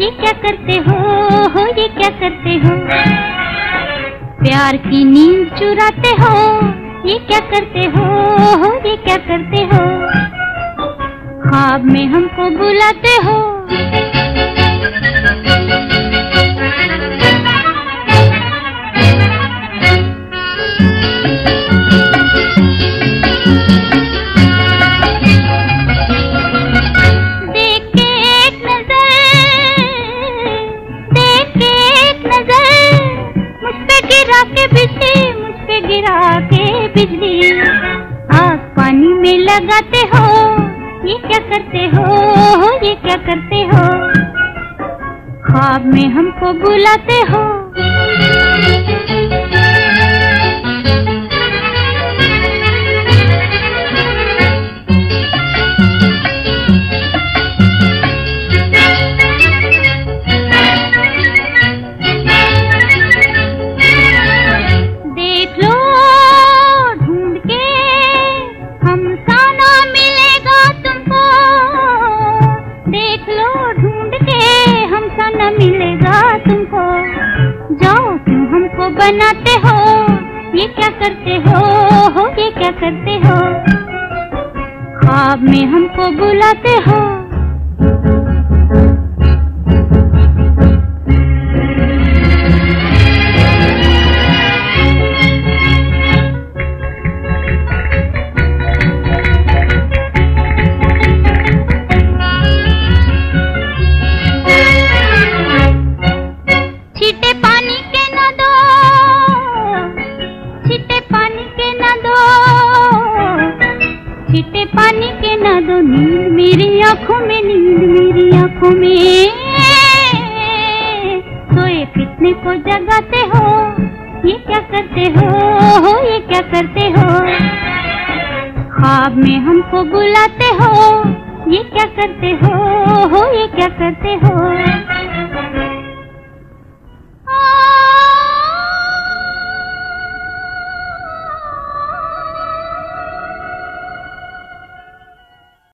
ये क्या करते हो? हो, ये क्या करते हो? प्यार की नींद चुराते हो? ये क्या करते हो? हो, ये क्या करते हो? ख्वाब में हमको बुलाते हो? गिरा के बिजली मुझ पे गिरा के बिजली। आग पानी में लगाते हो, ये क्या करते हो, ये क्या करते हो? ख्वाब में हमको बुलाते हो। मिलेगा तुमको। जाओ तुम हमको बनाते हो। ये क्या करते हो? हो, ये क्या करते हो? ख्वाब में हमको बुलाते हो। दो नींद मेरी आँखों में, नींद मेरी आँखों में। सोए कितने को जगाते हो? ये क्या करते हो? हो ये क्या करते हो? ख्वाब में हमको बुलाते हो। ये क्या करते हो हो? ये क्या करते